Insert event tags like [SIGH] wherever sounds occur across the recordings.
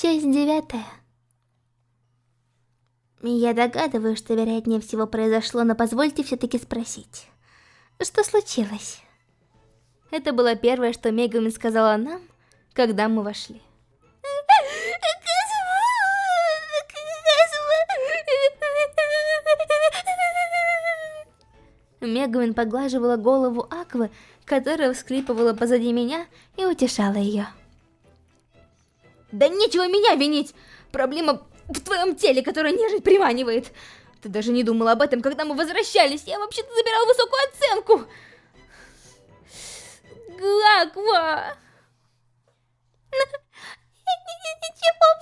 Часть девятая. Я догадываюсь, что вероятнее всего произошло, но позвольте все-таки спросить. Что случилось? Это было первое, что Мегамин сказала нам, когда мы вошли. Мегамин поглаживала голову Аквы, которая всклипывала позади меня и утешала ее. Да нечего меня винить! Проблема в твоем теле, которое нежить приманивает. Ты даже не думал об этом, когда мы возвращались. Я вообще-то забирал высокую оценку. Гаква! Ничего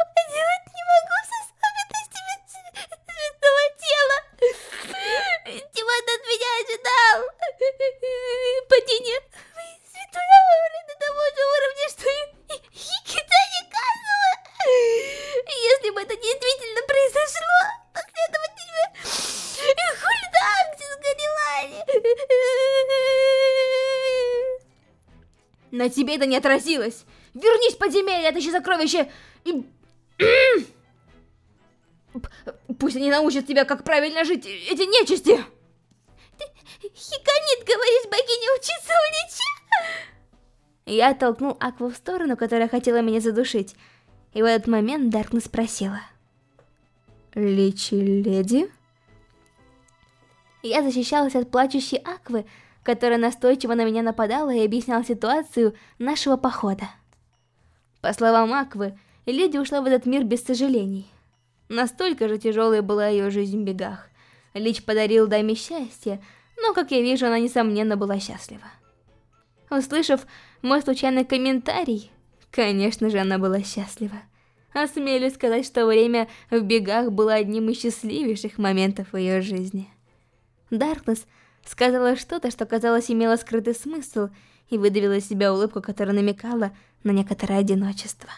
На тебе это не отразилось. Вернись в подземелье, отыщи сокровище и... [CLEARS THROAT] Пусть они научат тебя, как правильно жить, эти нечисти. Ты, Хиканит, говоришь, богиня учиться у Лича? Я оттолкнул Акву в сторону, которая хотела меня задушить. И в этот момент Даркнесс спросила. Личи леди? Я защищалась от плачущей Аквы, которая настойчиво на меня нападала и объясняла ситуацию нашего похода. По словам Аквы, леди ушла в этот мир без сожалений. Настолько же тяжелой была ее жизнь в бегах. Лич подарил даме счастье, но, как я вижу, она, несомненно, была счастлива. Услышав мой случайный комментарий, Конечно же, она была счастлива. Осмелюсь сказать, что время в бегах было одним из счастливейших моментов в ее жизни. Даркнесс сказала что-то, что, казалось, имело скрытый смысл, и выдавила из себя улыбку, которая намекала на некоторое одиночество.